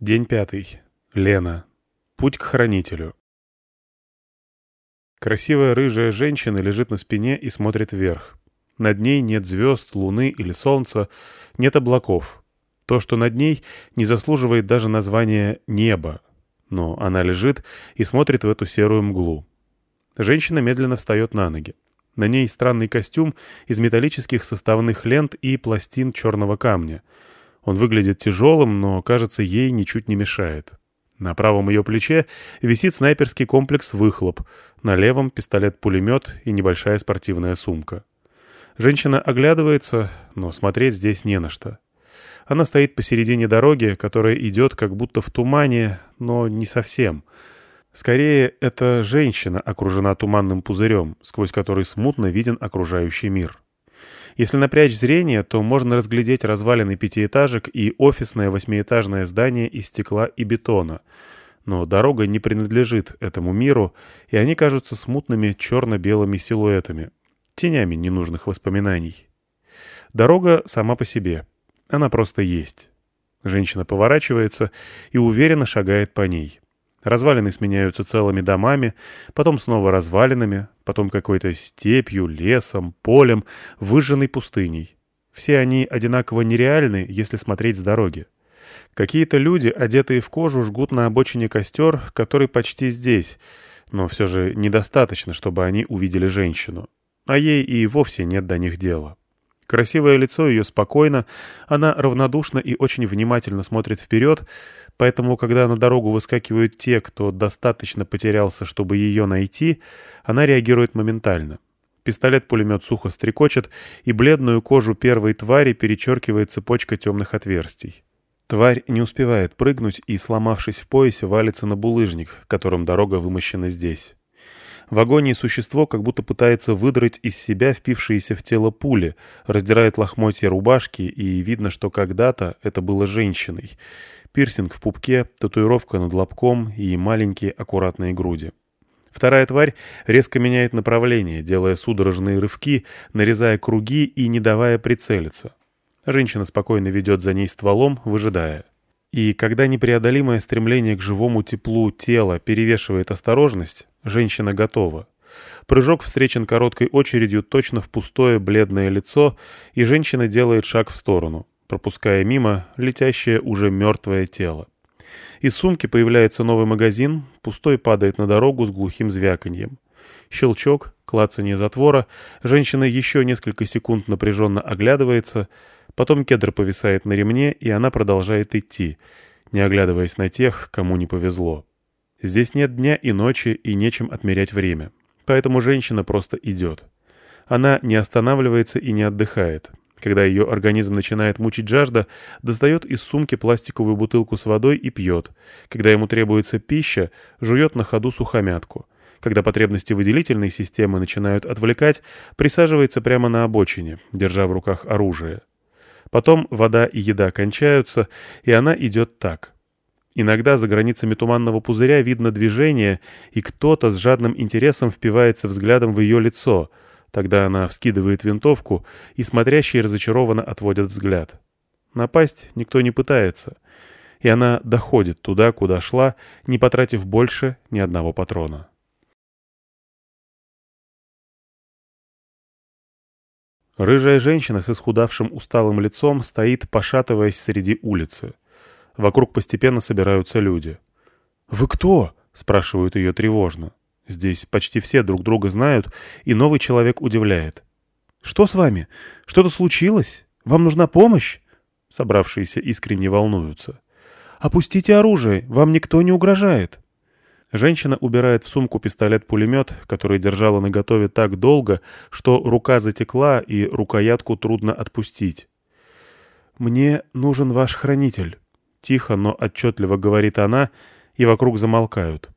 День пятый. Лена. Путь к хранителю. Красивая рыжая женщина лежит на спине и смотрит вверх. Над ней нет звезд, луны или солнца, нет облаков. То, что над ней, не заслуживает даже названия «небо». Но она лежит и смотрит в эту серую мглу. Женщина медленно встает на ноги. На ней странный костюм из металлических составных лент и пластин черного камня — он выглядит тяжелым, но, кажется, ей ничуть не мешает. На правом ее плече висит снайперский комплекс «Выхлоп», на левом — пистолет-пулемет и небольшая спортивная сумка. Женщина оглядывается, но смотреть здесь не на что. Она стоит посередине дороги, которая идет как будто в тумане, но не совсем. Скорее, эта женщина окружена туманным пузырем, сквозь который смутно виден окружающий мир. Если напрячь зрение, то можно разглядеть развалины пятиэтажек и офисное восьмиэтажное здание из стекла и бетона. Но дорога не принадлежит этому миру, и они кажутся смутными черно-белыми силуэтами, тенями ненужных воспоминаний. Дорога сама по себе. Она просто есть. Женщина поворачивается и уверенно шагает по ней. Развалины сменяются целыми домами, потом снова развалинами, потом какой-то степью, лесом, полем, выжженной пустыней. Все они одинаково нереальны, если смотреть с дороги. Какие-то люди, одетые в кожу, жгут на обочине костер, который почти здесь, но все же недостаточно, чтобы они увидели женщину. А ей и вовсе нет до них дела. Красивое лицо ее спокойно, она равнодушно и очень внимательно смотрит вперед, поэтому, когда на дорогу выскакивают те, кто достаточно потерялся, чтобы ее найти, она реагирует моментально. Пистолет-пулемет сухо стрекочет, и бледную кожу первой твари перечеркивает цепочка темных отверстий. Тварь не успевает прыгнуть и, сломавшись в поясе, валится на булыжник, которым дорога вымощена здесь. В агонии существо как будто пытается выдрать из себя впившиеся в тело пули, раздирает лохмотья рубашки, и видно, что когда-то это было женщиной. Пирсинг в пупке, татуировка над лобком и маленькие аккуратные груди. Вторая тварь резко меняет направление, делая судорожные рывки, нарезая круги и не давая прицелиться. Женщина спокойно ведет за ней стволом, выжидая. И когда непреодолимое стремление к живому теплу тела перевешивает осторожность, женщина готова. Прыжок встречен короткой очередью точно в пустое бледное лицо, и женщина делает шаг в сторону, пропуская мимо летящее уже мертвое тело. Из сумки появляется новый магазин, пустой падает на дорогу с глухим звяканьем. Щелчок, клацанье затвора, женщина еще несколько секунд напряженно оглядывается — Потом кедр повисает на ремне, и она продолжает идти, не оглядываясь на тех, кому не повезло. Здесь нет дня и ночи, и нечем отмерять время. Поэтому женщина просто идет. Она не останавливается и не отдыхает. Когда ее организм начинает мучить жажда, достает из сумки пластиковую бутылку с водой и пьет. Когда ему требуется пища, жует на ходу сухомятку. Когда потребности выделительной системы начинают отвлекать, присаживается прямо на обочине, держа в руках оружие. Потом вода и еда кончаются, и она идет так. Иногда за границами туманного пузыря видно движение, и кто-то с жадным интересом впивается взглядом в ее лицо. Тогда она вскидывает винтовку, и смотрящие разочарованно отводят взгляд. Напасть никто не пытается, и она доходит туда, куда шла, не потратив больше ни одного патрона. Рыжая женщина с исхудавшим усталым лицом стоит, пошатываясь среди улицы. Вокруг постепенно собираются люди. «Вы кто?» — спрашивают ее тревожно. Здесь почти все друг друга знают, и новый человек удивляет. «Что с вами? Что-то случилось? Вам нужна помощь?» Собравшиеся искренне волнуются. «Опустите оружие, вам никто не угрожает». Женщина убирает в сумку пистолет-пулемет, который держала наготове так долго, что рука затекла и рукоятку трудно отпустить. «Мне нужен ваш хранитель», — тихо, но отчетливо говорит она, и вокруг замолкают.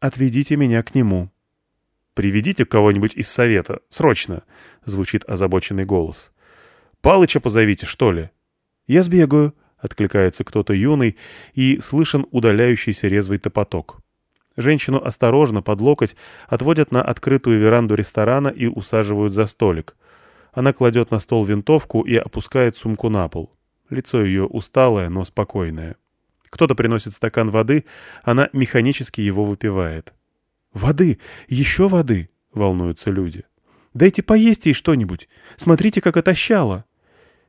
«Отведите меня к нему». «Приведите кого-нибудь из совета, срочно», — звучит озабоченный голос. «Палыча позовите, что ли?» «Я сбегаю», — откликается кто-то юный, и слышен удаляющийся резвый топоток. Женщину осторожно, под локоть, отводят на открытую веранду ресторана и усаживают за столик. Она кладет на стол винтовку и опускает сумку на пол. Лицо ее усталое, но спокойное. Кто-то приносит стакан воды, она механически его выпивает. «Воды! Еще воды!» — волнуются люди. «Дайте поесть ей что-нибудь! Смотрите, как отощала!»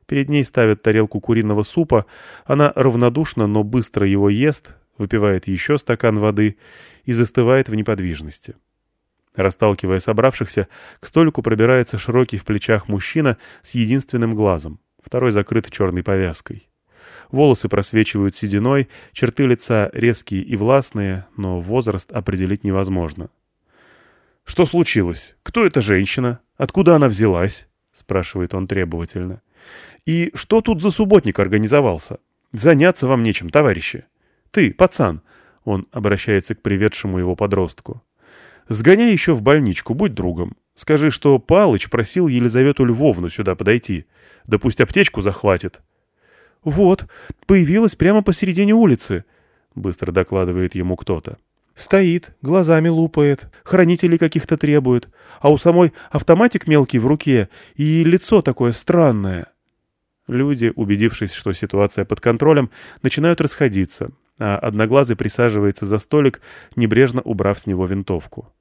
Перед ней ставят тарелку куриного супа, она равнодушно, но быстро его ест, выпивает еще стакан воды и застывает в неподвижности. Расталкивая собравшихся, к столику пробирается широкий в плечах мужчина с единственным глазом, второй закрыт черной повязкой. Волосы просвечивают сединой, черты лица резкие и властные, но возраст определить невозможно. «Что случилось? Кто эта женщина? Откуда она взялась?» — спрашивает он требовательно. «И что тут за субботник организовался? Заняться вам нечем, товарищи. Ты, пацан!» — он обращается к приведшему его подростку. «Сгоняй еще в больничку, будь другом. Скажи, что Палыч просил Елизавету Львовну сюда подойти. Да пусть аптечку захватит». «Вот, появилась прямо посередине улицы», — быстро докладывает ему кто-то. «Стоит, глазами лупает, хранителей каких-то требует, а у самой автоматик мелкий в руке и лицо такое странное». Люди, убедившись, что ситуация под контролем, начинают расходиться, а Одноглазый присаживается за столик, небрежно убрав с него винтовку.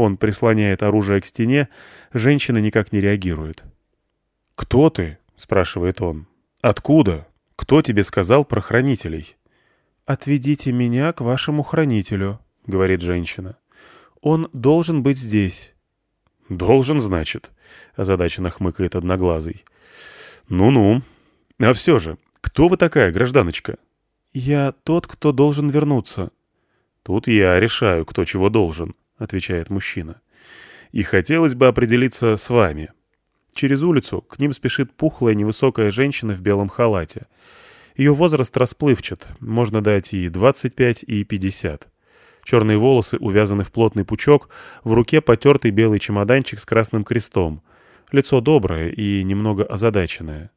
Он прислоняет оружие к стене, женщина никак не реагирует. «Кто ты?» — спрашивает он. «Откуда?» «Кто тебе сказал про хранителей?» «Отведите меня к вашему хранителю», — говорит женщина. «Он должен быть здесь». «Должен, значит», — озадаченно хмыкает Одноглазый. «Ну-ну. А все же, кто вы такая, гражданочка?» «Я тот, кто должен вернуться». «Тут я решаю, кто чего должен», — отвечает мужчина. «И хотелось бы определиться с вами». Через улицу к ним спешит пухлая невысокая женщина в белом халате. Ее возраст расплывчат, можно дать и 25, и 50. Черные волосы увязаны в плотный пучок, в руке потертый белый чемоданчик с красным крестом. Лицо доброе и немного озадаченное.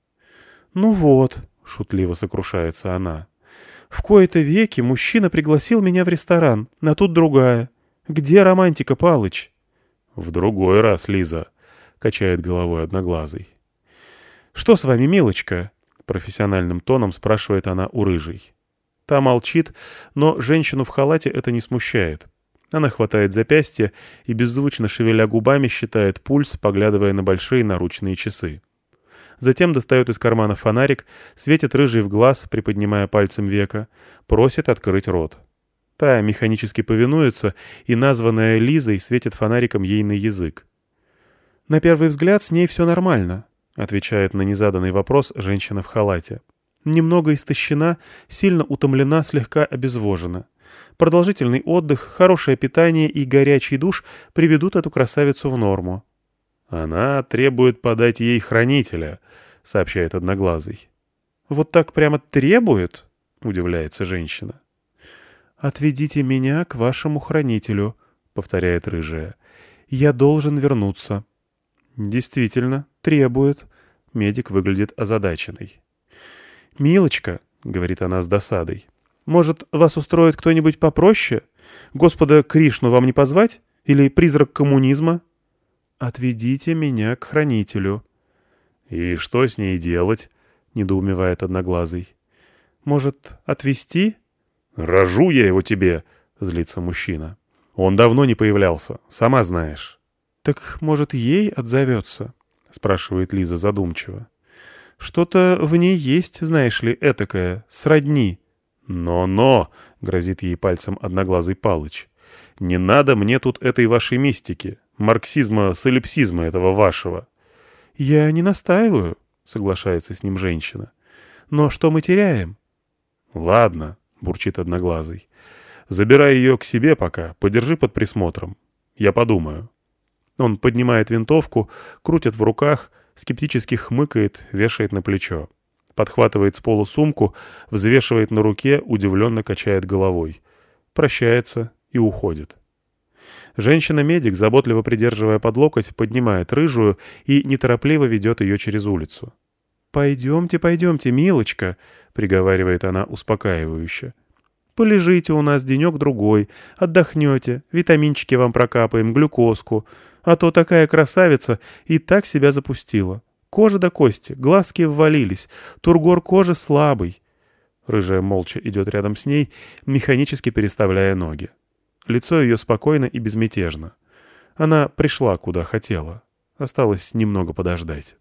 «Ну вот», — шутливо сокрушается она, — «в кои-то веки мужчина пригласил меня в ресторан, а тут другая. Где романтика, Палыч?» «В другой раз, Лиза», качает головой одноглазый. «Что с вами, милочка?» — профессиональным тоном спрашивает она у рыжей. Та молчит, но женщину в халате это не смущает. Она хватает запястье и, беззвучно шевеля губами, считает пульс, поглядывая на большие наручные часы. Затем достает из кармана фонарик, светит рыжий в глаз, приподнимая пальцем века, просит открыть рот. Та механически повинуется, и названная Лизой светит фонариком ей на язык. «На первый взгляд с ней все нормально», — отвечает на незаданный вопрос женщина в халате. «Немного истощена, сильно утомлена, слегка обезвожена. Продолжительный отдых, хорошее питание и горячий душ приведут эту красавицу в норму». «Она требует подать ей хранителя», — сообщает Одноглазый. «Вот так прямо требует?» — удивляется женщина. «Отведите меня к вашему хранителю», — повторяет рыжая. «Я должен вернуться». «Действительно, требует». Медик выглядит озадаченной. «Милочка», — говорит она с досадой, — «может, вас устроит кто-нибудь попроще? Господа Кришну вам не позвать? Или призрак коммунизма?» «Отведите меня к хранителю». «И что с ней делать?» — недоумевает Одноглазый. «Может, отвезти?» «Рожу я его тебе!» — злится мужчина. «Он давно не появлялся, сама знаешь». «Так, может, ей отзовется?» — спрашивает Лиза задумчиво. «Что-то в ней есть, знаешь ли, этакое, сродни». «Но-но!» — грозит ей пальцем одноглазый Палыч. «Не надо мне тут этой вашей мистики, марксизма, солипсизма этого вашего». «Я не настаиваю», — соглашается с ним женщина. «Но что мы теряем?» «Ладно», — бурчит одноглазый. «Забирай ее к себе пока, подержи под присмотром. Я подумаю». Он поднимает винтовку, крутит в руках, скептически хмыкает, вешает на плечо. Подхватывает с полу сумку, взвешивает на руке, удивленно качает головой. Прощается и уходит. Женщина-медик, заботливо придерживая под локоть, поднимает рыжую и неторопливо ведет ее через улицу. «Пойдемте, пойдемте, милочка», — приговаривает она успокаивающе. «Полежите у нас денек-другой, отдохнете, витаминчики вам прокапаем, глюкозку. А то такая красавица и так себя запустила. Кожа до кости, глазки ввалились, тургор кожи слабый. Рыжая молча идет рядом с ней, механически переставляя ноги. Лицо ее спокойно и безмятежно. Она пришла, куда хотела. Осталось немного подождать.